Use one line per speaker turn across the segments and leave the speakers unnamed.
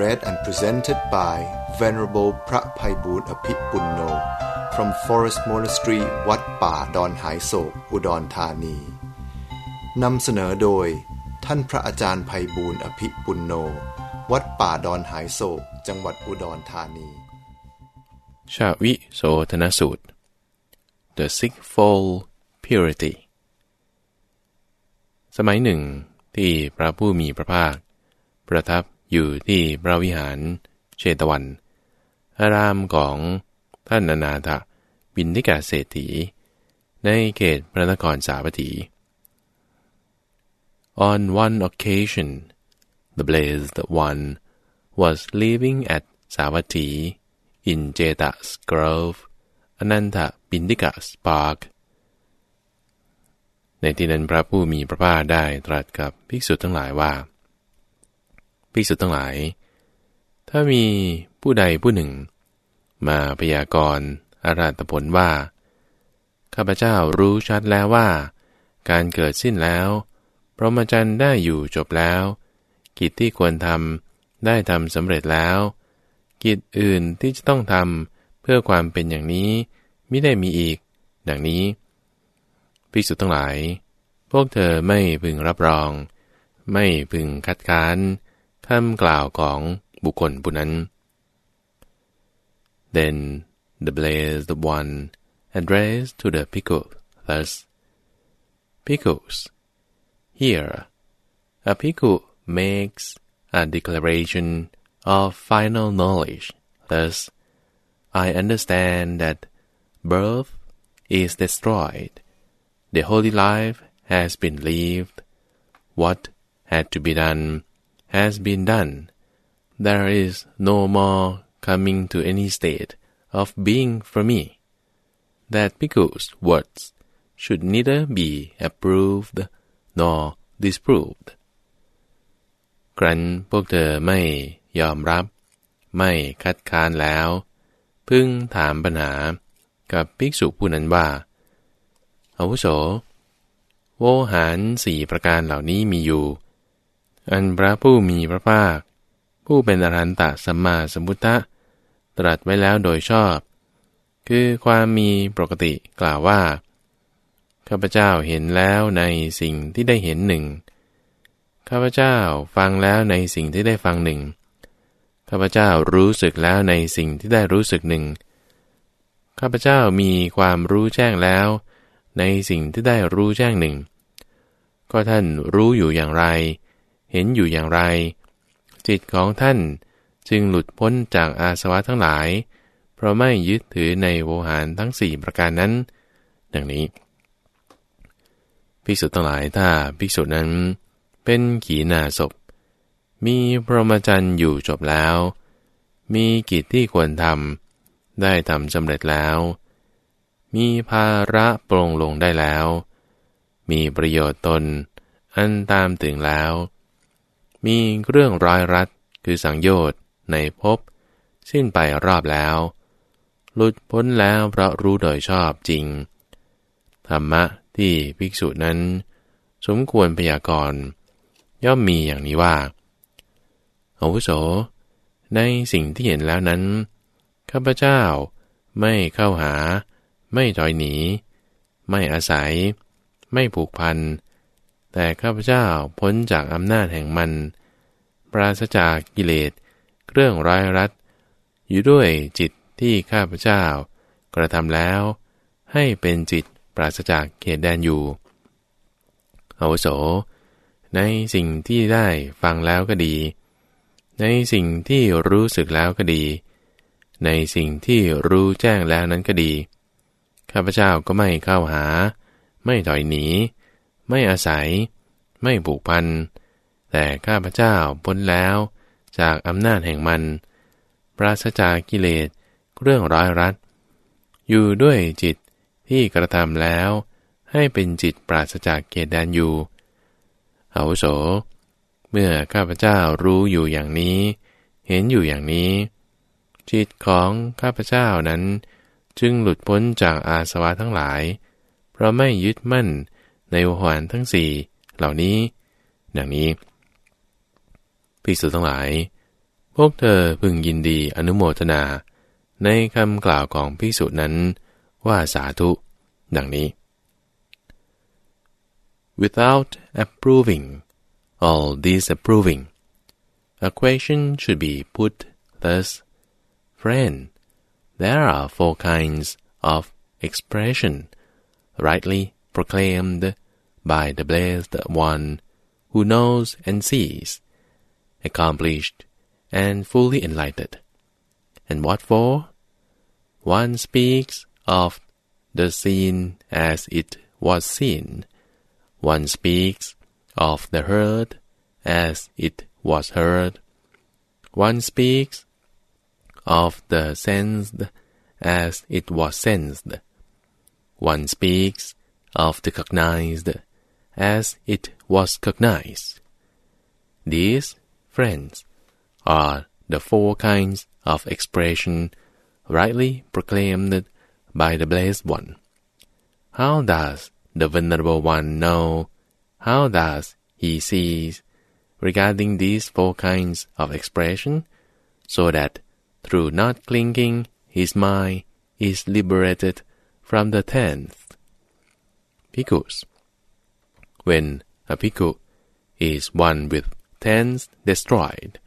read and presented by Venerable พระภัยบูรณ์อภิปุณโน from Forest Monastery วัดป่าดอนหายโศก อุดรธานี นำเสนอโดย ท่านพระอาจารย์ภัยบูรณ์อภิปุณโน วัดป่าดอนหายโศก จังหวัดอุดรธานี
ชาวิโสธนสูตร The Sixfold Purity สมัยหนึ่งที่พระผู้มีพระภาค ประทับ อยู่ที่พระวิหารเชตวัน อารามของท่านอนาถบินทิกาเศรษฐี ในเขตพระนครสาวัตถี On one occasion, the blessed one was living at Savatthi in Jeta's Grove, Ananta Pindika's Park. ในที่นั้นพระผู้มีพระภาคได้ตรัสกับภิกษุทั้งหลายว่า ภิกษุทั้งหลาย ถ้ามีผู้ใดผู้หนึ่ง มาพยากรณ์อาราธผลว่า ข้าพเจ้ารู้ชัดแล้วว่า การเกิดสิ้นแล้วพรหมจรรย์ได้อยู่จบแล้ว กิจที่ควรทำได้ทำสำเร็จแล้ว กิจอื่นที่จะต้องทำเพื่อความเป็นอย่างนี้ไม่ได้มีอีก ดังนี้ภิกษุทั้งหลาย พวกเธอไม่พึงรับรอง ไม่พึงคัดค้านำกล่าวของบุคคลผู้นั้น Then the blessed one addressed to the pickle thus, Pickles, here, a pickle makes a declaration of final knowledge. Thus, I understand that birth is destroyed, the holy life has been lived, what had to be done has been done. There is no more coming to any state of being for me. That Pickle's words should neither be approved nor disproved. ครั้นพวกเธอไม่ยอมรับ ไม่คัดค้านแล้ว พึ่งถามปัญหากับภิกษุผู้นั้นว่าอาวุโส โวหารสี่ประการเหล่านี้มีอยู่ อันพระผู้มีพระภาค ผู้เป็นอรหันตสัมมาสัมพุทธะตรัสไว้แล้วโดยชอบ คือความมีปกติกล่าวว่าข้าพเจ้าเห็นแล้วในสิ่งที่ได้เห็นหนึ่งข้าพเจ้าฟังแล้วในสิ่งที่ได้ฟังหนึ่งข้าพเจ้ารู้สึกแล้วในสิ่งที่ได้รู้สึกหนึ่งข้าพเจ้ามีความรู้แจ้งแล้ว ในสิ่งที่ได้รู้แจ้งหนึ่ง ก็ท่านรู้อยู่อย่างไร เห็นอยู่อย่างไร จิตของท่านจึงหลุดพ้นจากอาสวะทั้งหลาย เพราะไม่ยึดถือในโวหารทั้งสี่ประการนั้น ดังนี้ ภิกษุทั้งหลายถ้าภิกษุนั้นเป็นขีณาศพ มีพรหมจรรย์อยู่จบแล้ว มีกิจที่ควรทำได้ทำสำเร็จแล้ว มีภาระปรงลงได้แล้ว มีประโยชน์ตนอันตามถึงแล้ว มีเรื่องร้อยรัดคือสังโยชน์ในภพสิ้นไปรอบแล้ว หลุดพ้นแล้วเพราะรู้โดยชอบจริง ธรรมะที่ภิกษุนั้น สมควรพยากรณ์ย่อมมีอย่างนี้ว่าอาวุโส ในสิ่งที่เห็นแล้วนั้น ข้าพเจ้าไม่เข้าหา ไม่ถอยหนี ไม่อาศัย ไม่ผูกพัน แต่ข้าพเจ้าพ้นจากอำนาจแห่งมัน ปราศจากกิเลสเครื่องร้ายรัดอยู่ด้วยจิตที่ข้าพเจ้ากระทำแล้ว ให้เป็นจิตปราศจากเขตแดนอยู่อาวโส ในสิ่งที่ได้ฟังแล้วก็ดี ในสิ่งที่รู้สึกแล้วก็ดี ในสิ่งที่รู้แจ้งแล้วนั้นก็ดี ข้าพเจ้าก็ไม่เข้าหา ไม่ถอยหนี ไม่อาศัย ไม่ผูกพัน แต่ข้าพเจ้าพ้นแล้วจากอำนาจแห่งมัน ปราศจากกิเลสเรื่องร้อยรัด อยู่ด้วยจิตที่กระทำแล้ว ให้เป็นจิตปราศจากเกดแดนอยู่เอาวุโส เมื่อข้าพเจ้ารู้อยู่อย่างนี้ เห็นอยู่อย่างนี้ จิตของข้าพเจ้านั้น จึงหลุดพ้นจากอาสวะทั้งหลาย เพราะไม่ยึดมั่นในวหารทั้งสี่เหล่านี้ ดังนี้ ภิกษุทั้งหลาย พวกเธอพึงยินดีอนุโมทนา ในคำกล่าวของภิกษุนั้น ว่าสาธุ ดังนี้ without approving all disapproving a question should be put thus friend there are four kinds of expression rightly proclaimed by the blessed one who knows and sees, accomplished and fully enlightened. And what for? One speaks of the seen as it was seen. One speaks of the heard as it was heard. One speaks of the sensed as it was sensed. One speaks of the cognized as it was cognized. These, friends, are the four kinds of expression rightly proclaimed by the Blessed One. How does the Venerable One know? How does he see regarding these four kinds of expression, so that through not clinging his mind is liberated from the tenth? Because when a bhikkhu is one with tens destroyed,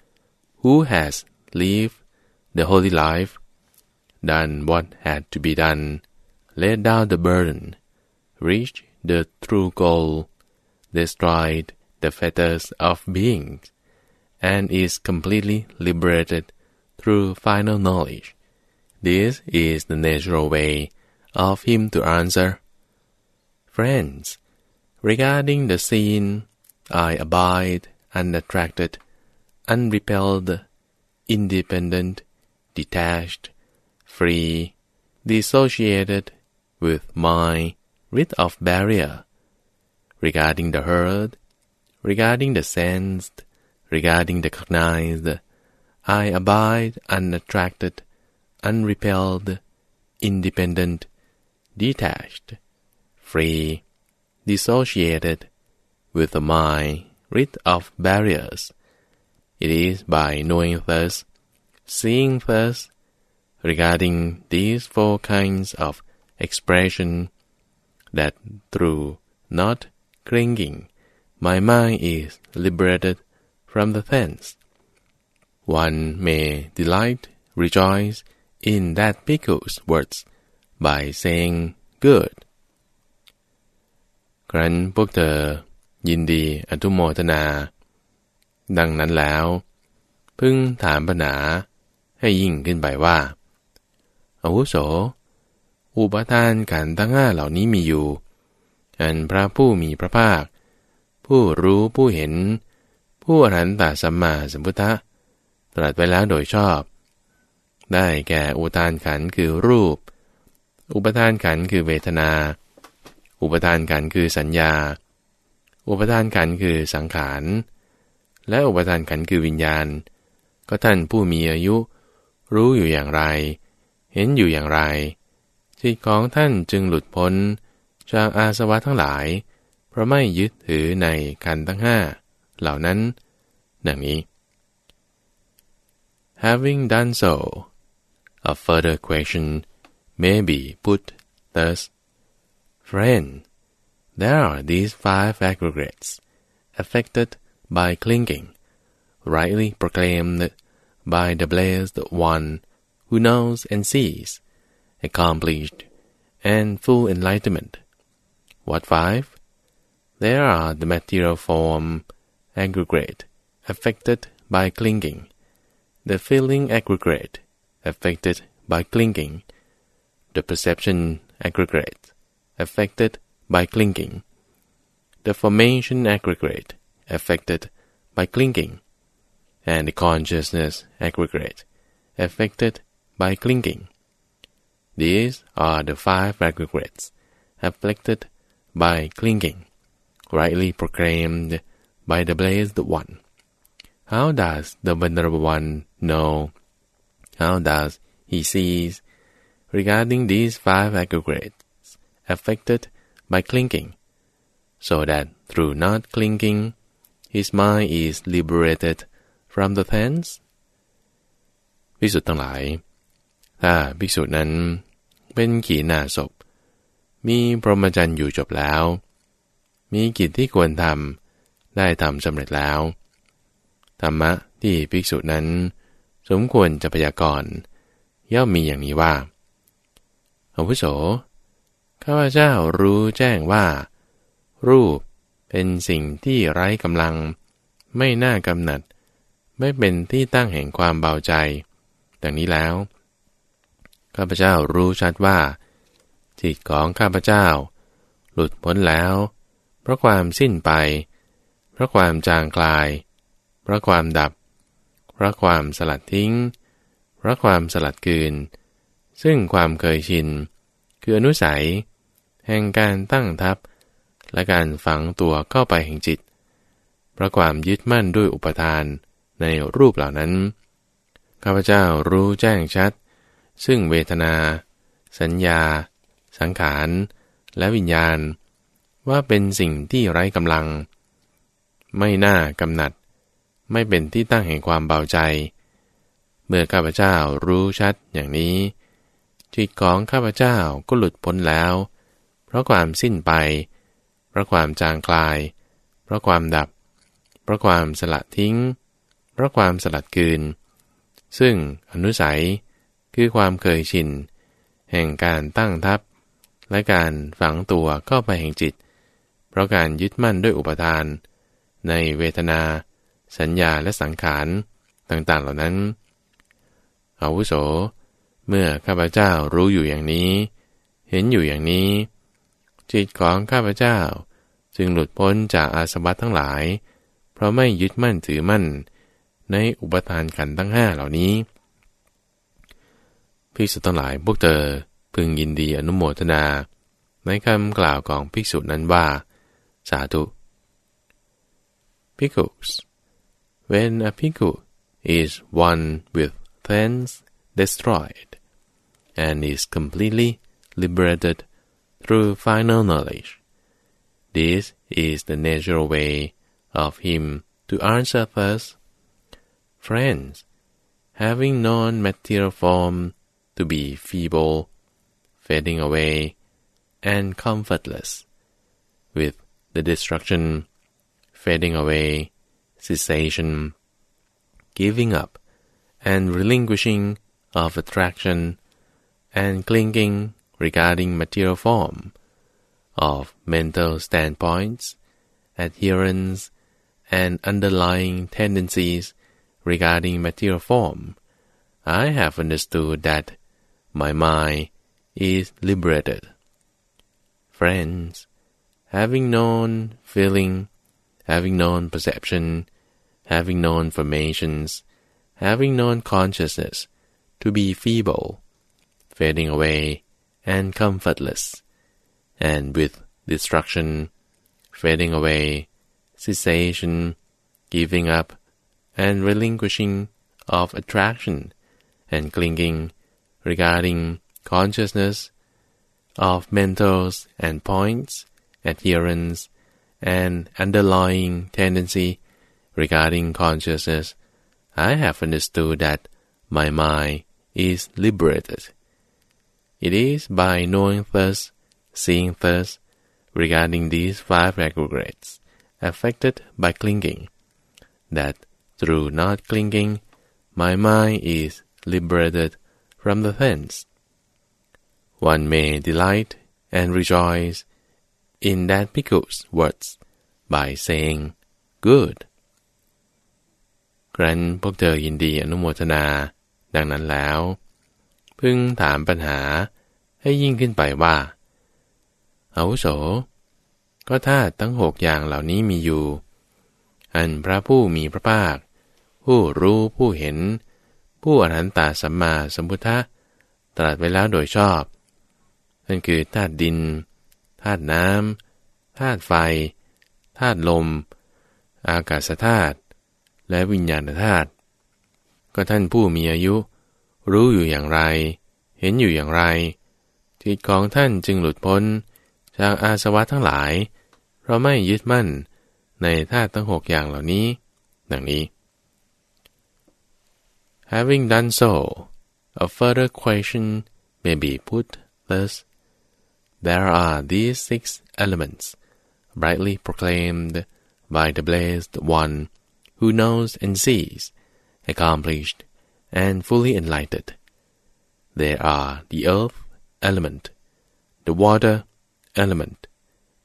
who has lived the holy life, done what had to be done, laid down the burden, reached the true goal, destroyed the fetters of being, and is completely liberated through final knowledge. This is the natural way of him to answer. Friends, Regarding the scene, I abide unattracted, unrepelled, independent, detached, free, dissociated with mind, rid of barrier. Regarding the heard, regarding the sensed, regarding the cognized, I abide unattracted, unrepelled, independent, detached, free, dissociated with the mind rid of barriers. It is by knowing thus, seeing thus, regarding these four kinds of expression, that through not clinging, my mind is liberated from the fence. One may delight, rejoice in that bhikkhu's words by saying good ครั้นพวกเธอ ยินดีอนุโมทนา ดังนั้นแล้ว พึงถามปัญหาให้ยิ่งขึ้นไปว่าอาวุโส อุปทานขันทั้งห้าเหล่านี้มีอยู่ อันพระผู้มีพระภาค ผู้รู้ผู้เห็น ผู้อรหันตสัมมาสัมพุทธะตรัสไปแล้วโดยชอบ ได้แก่อุปทานขันคือรูป อุปทานขันคือเวทนา อุปทานขันคือสัญญา อุปทานขันคือสังขาร และอุปทานขันคือวิญญาณ ก็ท่านผู้มีอายุ รู้อยู่อย่างไร เห็นอยู่อย่างไรจิตของท่านจึงหลุดพ้น จากอาสวะทั้งหลาย เพราะไม่ยึดถือในขันทั้งห้าเหล่านั้น ดังนี้ Having done so, a further question may be put thus Friend, there are these five aggregates, affected by clinging, rightly proclaimed by the blessed one who knows and sees, accomplished, and full enlightenment. What five? There are the material form aggregate, affected by clinging, the feeling aggregate, affected by clinging, the perception aggregate, affected by clinging. The formation aggregate affected by clinging. and the consciousness aggregate affected by clinging. These are the five aggregates afflicted by clinging, rightly proclaimed by the blessed one. How does the venerable one know? How does he seize regarding these five aggregates affected by clinging, so that through not clinging, his mind is liberated from the tense ภิกษุทั้งหลาย ถ้าภิกษุนั้นเป็นขีณาศพ มีพรหมจรรย์อยู่จบแล้ว มีกิจที่ควรทำได้ทำสำเร็จแล้ว ธรรมะที่ภิกษุนั้น สมควรจะพยากรณ์ย่อมมีอย่างนี้ว่าอาวุโส ข้าพเจ้ารู้แจ้งว่า รูปเป็นสิ่งที่ไร้กำลัง ไม่น่ากำหนัด ไม่เป็นที่ตั้งแห่งความเบาใจ ดังนี้แล้ว ข้าพเจ้ารู้ชัดว่า จิตของข้าพเจ้า หลุดพ้นแล้ว เพราะความสิ้นไป เพราะความจางคลาย เพราะความดับ เพราะความสลัดทิ้ง เพราะความสลัดกืน ซึ่งความเคยชินคืออนุสัย แห่งการตั้งทับและการฝังตัวเข้าไปแห่งจิต เพราะความยึดมั่นด้วยอุปทานในรูปเหล่านั้น ข้าพเจ้ารู้แจ้งชัด ซึ่งเวทนา สัญญา สังขาร และวิญญาณ ว่าเป็นสิ่งที่ไร้กำลัง ไม่น่ากำหนัด ไม่เป็นที่ตั้งแห่งความเบาใจ เมื่อข้าพเจ้ารู้ชัดอย่างนี้จิตของข้าพเจ้าก็หลุดพ้นแล้ว เพราะความสิ้นไป เพราะความจางคลาย เพราะความดับ เพราะความสละทิ้ง เพราะความสลัดกืน ซึ่งอนุสัยคือความเคยชิน แห่งการตั้งทับและการฝังตัวเข้าไปแห่งจิต เพราะการยึดมั่นด้วยอุปทาน ในเวทนา สัญญาและสังขารต่างๆเหล่านั้นอาวุโส เมื่อข้าพเจ้ารู้อยู่อย่างนี้ เห็นอยู่อย่างนี้ จิตของข้าพเจ้า จึงหลุดพ้นจากอาสวัตทั้งหลาย เพราะไม่ยึดมั่นถือมั่น ในอุปทานขันทั้งห้าเหล่านี้ภิกษุทั้งหลายพวกเธอพึงยินดีอนุโมทนา ในคำกล่าวของภิกษุนั้นว่า สาธุ Pickles When a pickle is one with thence destroyed and is completely liberated through final knowledge, this is the natural way of him to answer thus friends, having known material form to be feeble, fading away, and comfortless, with the destruction, fading away, cessation, giving up, and relinquishing of attraction, and clinging regarding material form, of mental standpoints, adherence, and underlying tendencies regarding material form, I have understood that my mind is liberated. Friends, having known feeling, having known perception, having known formations, having known consciousness to be feeble, fading away, and comfortless, and with destruction, fading away, cessation, giving up, and relinquishing of attraction and clinging regarding consciousness of mentals and points, adherence, and underlying tendency regarding consciousness, I have understood that my mind is liberated. It is by knowing thus, seeing thus, regarding these five aggregates affected by clinging, that through not clinging, my mind is liberated from the fence. One may delight and rejoice in that pickle's words by saying good ครั้นพวกเธอยินดีอนุโมทนา ดังนั้นแล้ว พึงถามปัญหาให้ยิ่งขึ้นไปว่าอาวุโส ก็ถ้าทั้งหกอย่างเหล่านี้มีอยู่ อันพระผู้มีพระภาค ผู้รู้ผู้เห็น ผู้อรหันตาสัมมาสัมพุทธะตรัสไว้แล้วโดยชอบ นั่นคือธาตุดิน ธาตุน้ำ ธาตุไฟ ธาตุลม อากาศธาตุ และวิญญาณธาตุ ก็ท่านผู้มีอายุ รู้อยู่อย่างไร เห็นอยู่อย่างไร จิตของท่านจึงหลุดพ้น จากอาสวะทั้งหลาย เพราะไม่ยึดมั่นในธาตุทั้งหกอย่างเหล่านี้ ดังนี้ Having done so, a further question may be put thus: There are these six elements, brightly proclaimed by the blessed one, who knows and sees, accomplished, and fully enlightened. There are the earth element, the water element,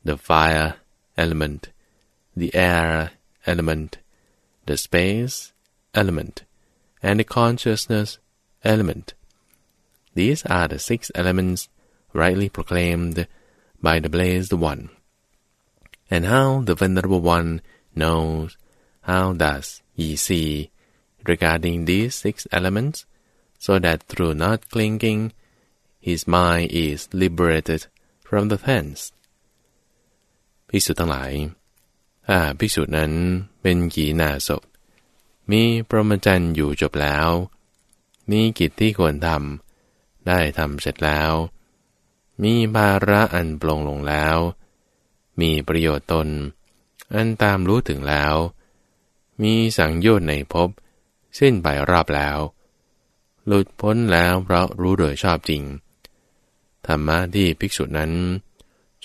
the fire element, the air element, the space element, and the consciousness element. These are the six elements rightly proclaimed by the blessed one. And how the venerable one knows, how does he see regarding these six elements, so that through not clinging, his mind is liberated from the fence ภิกษุทั้งหลายถ้าภิกษุนั้นเป็นกีนาศพ มีปรมจันอยู่จบแล้ว มีกิจที่ควรทำ ได้ทำเสร็จแล้ว มีภาระอันปลงลงแล้ว มีประโยชน์ตน อันตามรู้ถึงแล้ว มีสังโยชน์ในภพ สิ้นไปรอบแล้ว หลุดพ้นแล้วเพราะรู้โดยชอบจริง ธรรมะที่ภิกษุนั้น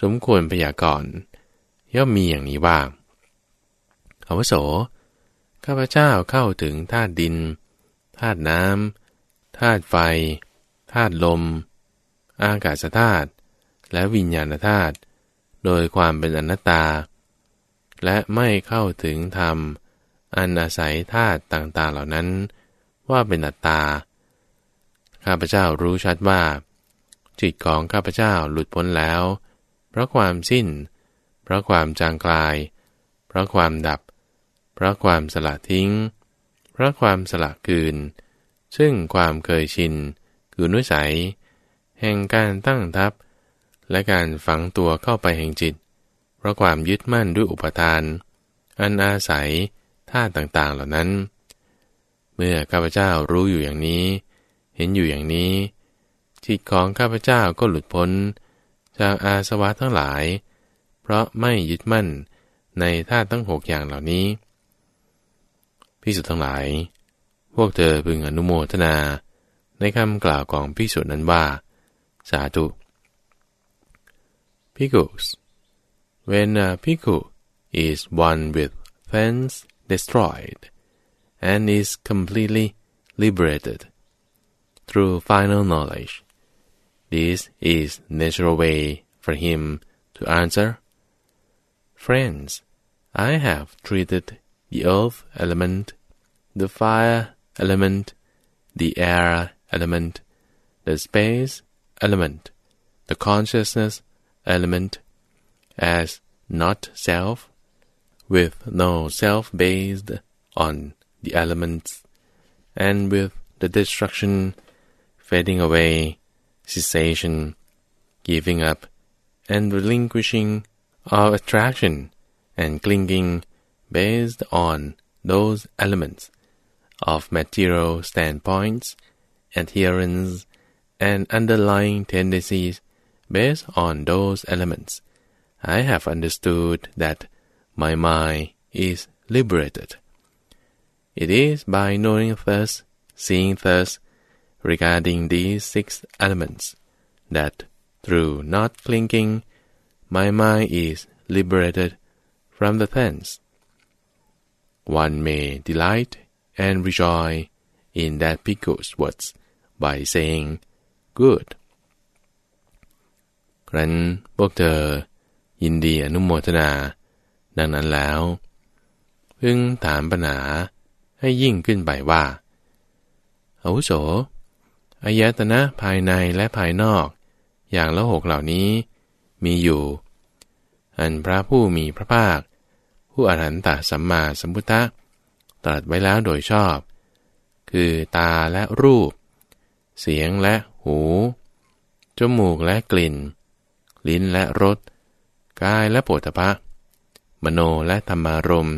สมควรพยากรณ์ย่อมมีอย่างนี้ว่าอาวโส ข้าพเจ้าเข้าถึงธาตุดิน ธาตุน้ำ ธาตุไฟ ธาตุลม อากาศธาตุ และวิญญาณธาตุ โดยความเป็นอนัตตา และไม่เข้าถึงธรรม อันอาศัยธาตุต่างๆเหล่านั้น ว่าเป็นอัตตา ข้าพเจ้ารู้ชัดว่า จิตของข้าพเจ้าหลุดพ้นแล้ว เพราะความสิ้น เพราะความจางกลาย เพราะความดับ เพราะความสละทิ้ง เพราะความสละกืน ซึ่งความเคยชิน คือนุสัย แห่งการตั้งทับ และการฝังตัวเข้าไปแห่งจิต เพราะความยึดมั่นด้วยอุปทาน อันอาศัย ท่าต่างๆเหล่านั้น เมื่อข้าพเจ้ารู้อยู่อย่างนี้ เห็นอยู่อย่างนี้ จิตของข้าพเจ้าก็หลุดพ้น จากอาสวะทั้งหลาย เพราะไม่ยึดมั่นในท่าตั้งหกอย่างเหล่านี้พิสุทั้งหลาย พวกเธอพึงอนุโมทนา ในคำกล่าวของพิสุนั้นว่า สาธุ Pickles When a pickle is one with fence destroyed and is completely liberated through final knowledge, this is natural way for him to answer. Friends, I have treated the earth element, the fire element, the air element, the space element, the consciousness element as not self, with no self based on the elements, and with the destruction, fading away, cessation, giving up, and relinquishing of attraction and clinging based on those elements of material standpoints, adherence, and underlying tendencies based on those elements, I have understood that my mind is liberated. It is by knowing thus, seeing thus, regarding these six elements, that through not clinging, my mind is liberated from the fence. One may delight and rejoice in that pickle's words by saying, "Good." ครั้นพวกเธอยินดีอนุโมทนา ดังนั้นแล้วพึงถามปัญหาให้ยิ่งขึ้นไปว่าอาวุโสอายตนะภายในและภายนอก อย่างละหกเหล่านี้มีอยู่ อันพระผู้มีพระภาค ผู้อรหันตสัมมาสัมพุทธะตรัสไว้แล้วโดยชอบ คือตาและรูป เสียงและหู จมูกและกลิ่น ลิ้นและรส กายและโผฏฐะ มโนและธรรมารม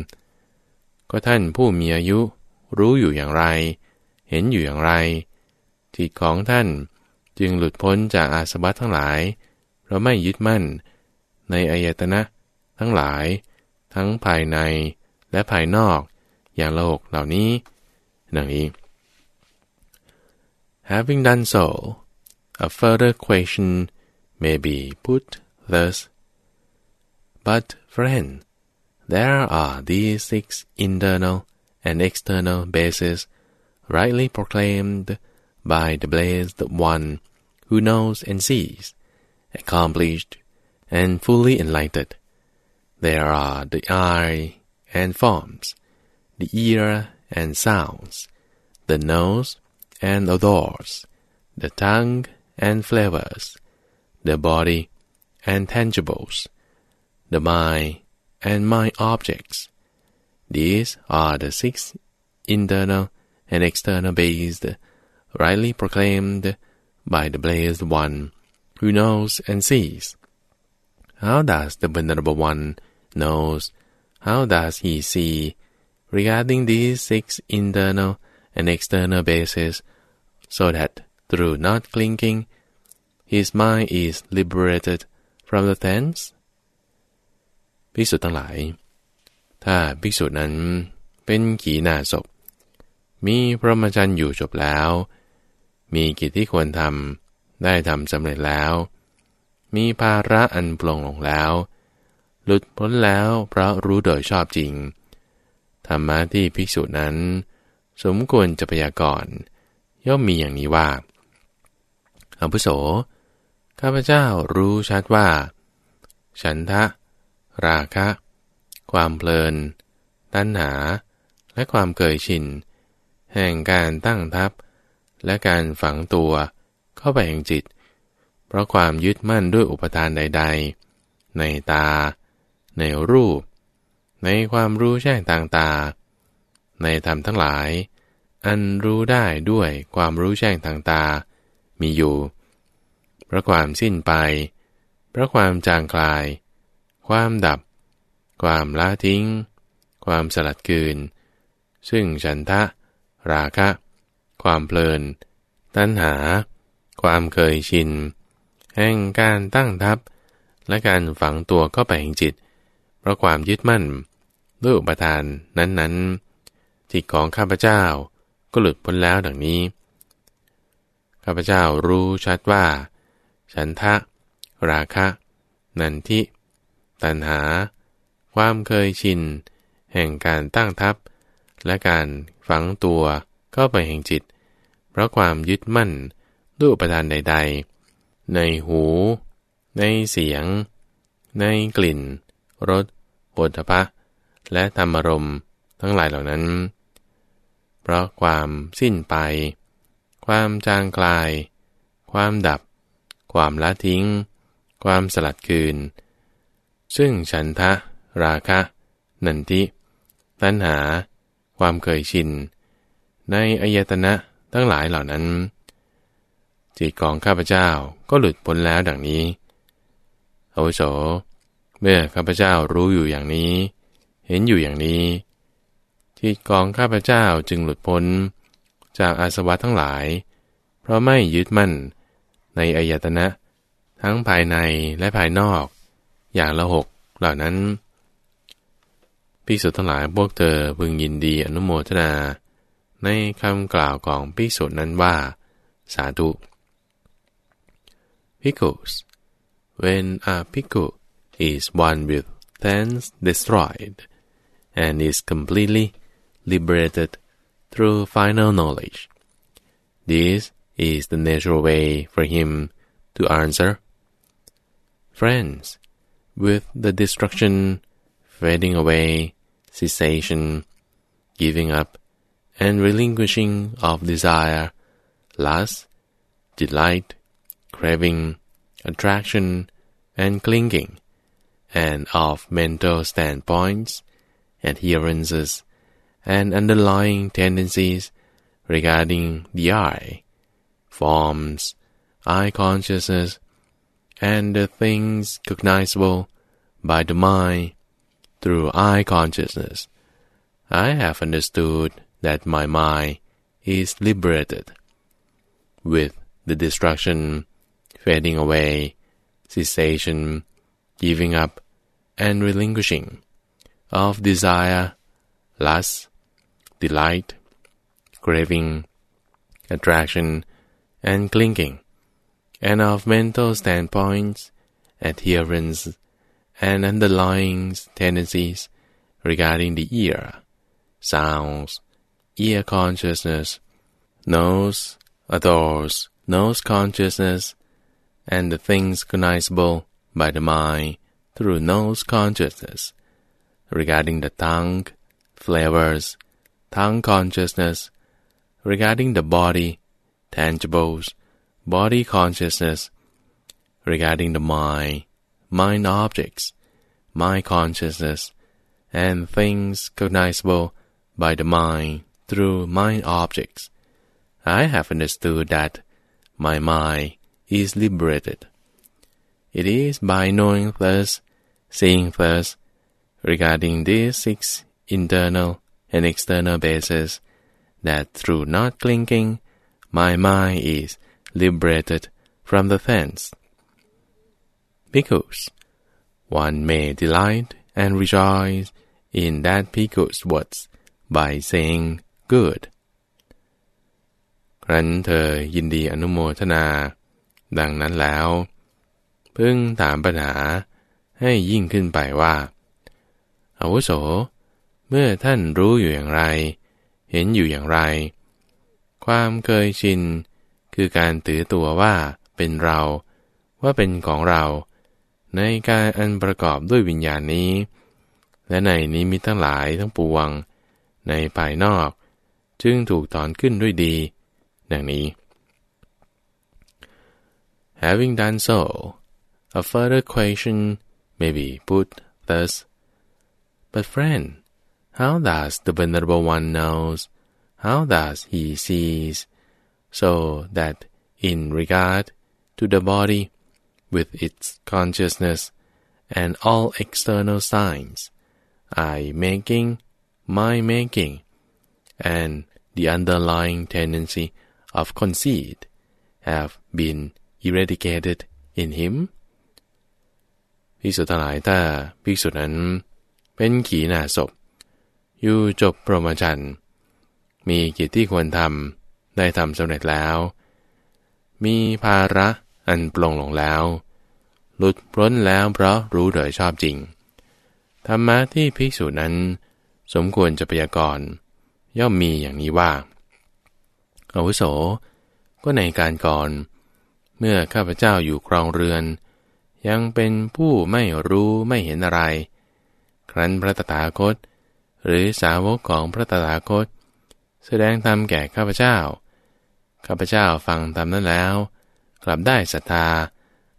ก็ท่านผู้มีอายุรู้อยู่อย่างไร เห็นอยู่อย่างไร จิตของท่านจึงหลุดพ้นจากอาสวะทั้งหลาย เราไม่ยึดมั่น ในอายตนะ ทั้งหลาย ทั้งภายในและภายนอก อย่างโลกเหล่านี้ดังนี้ Having done so, a further question may be put thus. But, friend, there are these six internal and external bases rightly proclaimed by the blessed one who knows and sees, accomplished and fully enlightened. There are the eye and forms, the ear and sounds, the nose and odors, the tongue and flavors, the body and tangibles, the mind and mind objects. These are the six internal and external based, rightly proclaimed by the blessed one who knows and sees. How does the venerable one knows? How does he see regarding these six internal and external bases, so that through not clinging, his mind is liberated from the tense? ภิกษุทั้งหลาย ถ้าภิกษุนั้นเป็นขีณาศพ มีพรหมจรรย์อยู่จบแล้ว มีกิจที่ควรทำได้ทำสำเร็จแล้ว มีภาระอันปลงลงแล้ว หลุดพ้นแล้วเพราะรู้โดยชอบจริง ธรรมะที่ภิกษุนั้น สมควรจะพยากรณ์ย่อมมีอย่างนี้ว่าอาภุโส ข้าพเจ้ารู้ชัดว่า ฉันทะ ราคะ ความเพลิน ตัณหา และความเกยชิน แห่งการตั้งทับ และการฝังตัวเข้าไปแห่งจิต เพราะความยึดมั่นด้วยอุปทานใด ๆ ในตา ในรูป ในความรู้แจ้งต่างๆในธรรมทั้งหลาย อันรู้ได้ด้วยความรู้แจ้งต่างๆมีอยู่ เพราะความสิ้นไป เพราะความจางคลาย ความดับ ความละทิ้ง ความสลัดกืน ซึ่งฉันทะ ราคะ ความเพลิน ตัณหา ความเคยชิน แห่งการตั้งทับ และการฝังตัวเข้าไปแห่งจิต เพราะความยึดมั่นด้วยอุปทานนั้นๆ จิตของข้าพเจ้าก็หลุดพ้นแล้วดังนี้ ข้าพเจ้ารู้ชัดว่า ฉันทะ ราคะ นันทิ ตัณหา ความเคยชิน แห่งการตั้งทับและการฝังตัวเข้าไปแห่งจิต เพราะความยึดมั่นด้วยอุปทานใด ๆ ในหู ในเสียง ในกลิ่น รสโผฏฐะและธรรมรมทั้งหลายเหล่านั้น เพราะความสิ้นไป ความจางคลาย ความดับ ความละทิ้ง ความสลัดคืน ซึ่งฉันทะ ราคะ นันทิตัณหา ความเคยชิน ในอายตนะทั้งหลายเหล่านั้น จิตของข้าพเจ้าก็หลุดพ้นแล้วดังนี้โอโส เมื่อข้าพเจ้ารู้อยู่อย่างนี้ เห็นอยู่อย่างนี้ จิตของข้าพเจ้าจึงหลุดพ้น จากอาสวะทั้งหลาย เพราะไม่ยึดมั่น ในอายตนะ ทั้งภายในและภายนอก อย่างละหกเหล่านั้นภิกษุทั้งหลายพวกเธอพึงยินดีอนุโมทนา ในคำกล่าวของภิกษุนั้นว่า สาธุ Pickles when a pickle is one with thence destroyed and is completely liberated through final knowledge. This is the natural way for him to answer. Friends, with the destruction, fading away, cessation, giving up, and relinquishing of desire, lust, delight, craving, attraction, and clinging, and of mental standpoints, adherences, and underlying tendencies regarding the eye, forms, eye consciousness, and the things cognizable by the mind through eye consciousness, I have understood that my mind is liberated. With the destruction, fading away, cessation, giving up, and relinquishing of desire, lust, delight, craving, attraction, and clinging, and of mental standpoints, adherence, and underlying tendencies regarding the ear, sounds, ear consciousness, nose, uh, adores, nose consciousness, and the things cognizable by the mind through nose consciousness, regarding the tongue, flavors, tongue consciousness, regarding the body, tangibles, body consciousness, regarding the mind, mind objects, mind consciousness, and things cognizable by the mind through mind objects. I have understood that my mind is liberated. It is by knowing thus, seeing thus, regarding these six internal and external bases, that through not clinging, my mind is liberated from the fence. Because one may delight and rejoice in that Bhikkhu's words by saying good ครั้นเธอยินดีอนุโมทนา ดังนั้นแล้ว พึ่งถามปัญหาให้ยิ่งขึ้นไปว่าอาวุโส เมื่อท่านรู้อยู่อย่างไร เห็นอยู่อย่างไร ความเคยชิน คือการถือตัวว่าเป็นเรา ว่าเป็นของเรา ในการอันประกอบด้วยวิญญาณนี้ และในนี้มีทั้งหลายทั้งปวง ในภายนอก จึงถูกถอนขึ้นด้วยดี ดังนี้ Having done so, a further question may be put thus: But friend, how does the venerable one knows? How does he sees? So that in regard to the body, with its consciousness and all external signs, eye making, mind making, and the underlying tendency of conceit have been eradicated in him ภิกษุทั้งหลายถ้าภิกษุนั้น เป็นขีณาศพ อยู่จบพรหมจรรย์มีกิจที่ควรทำ ได้ทำสำเร็จแล้ว มีภาระอันปลงลงแล้ว หลุดพ้นแล้วเพราะรู้โดยชอบจริง ธรรมะที่ภิกษุนั้น สมควรจะพยากรณ์ย่อมมีอย่างนี้ว่าอาวุโส ก็ในการก่อน เมื่อข้าพเจ้าอยู่ครองเรือน ยังเป็นผู้ไม่รู้ไม่เห็นอะไร ครั้นพระตถาคต หรือสาวกของพระตถาคต แสดงธรรมแก่ข้าพเจ้า ข้าพเจ้าฟังธรรมนั้นแล้ว กลับได้ศรัทธา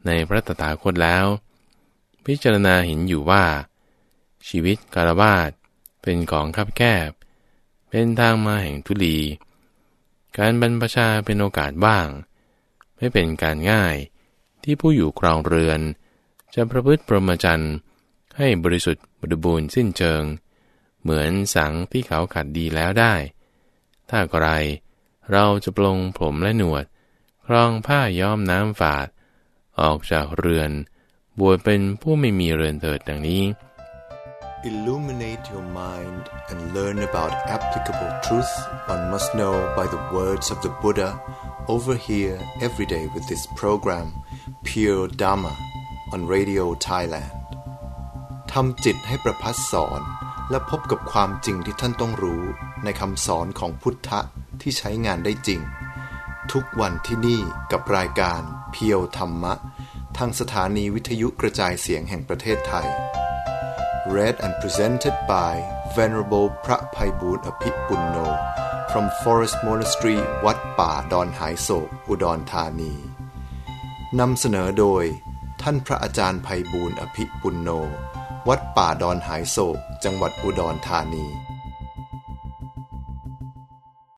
ในพระตถาคตแล้ว พิจารณาเห็นอยู่ว่า ชีวิตกาลวาดเป็นของคับแคบ เป็นทางมาแห่งทุลี การบรรพชาเป็นโอกาสว่าง ไม่เป็นการง่ายที่ผู้อยู่ครองเรือน จะประพฤติประมจันทร์ให้บริสุทธิ์บริบูรณ์สิ้นเชิง เหมือนสังที่เขาขัดดีแล้วได้ ถ้าไกร เราจะปลงผมและหนวด ครองผ้าย้อมน้ำฝาด ออกจากเรือน บวชเป็นผู้ไม่มีเรือนเถิดดังนี้
Illuminate your mind and learn about applicable truth one must know by the words of the Buddha over here every day with this program Pure Dharma on Radio Thailand ทำจิตให้ประพัดสอนและพบกับความจริงที่ท่านต้องรู้ในคำสอนของพุทธะ ที่ใช้งานได้จริง ทุกวันที่นี่กับรายการเพียวธรรมะ ทางสถานีวิทยุกระจายเสียงแห่งประเทศไทย read and presented by Venerable พระภัยบูรณ์อภิปุณโน from Forest Monastery วัดป่าดอนหายโศก อุดรธานีนำเสนอโดย ท่านพระอาจารย์ภัยบูรณ์อภิปุณโน วัดป่าดอนหายโศก จังหวัดอุดรธานี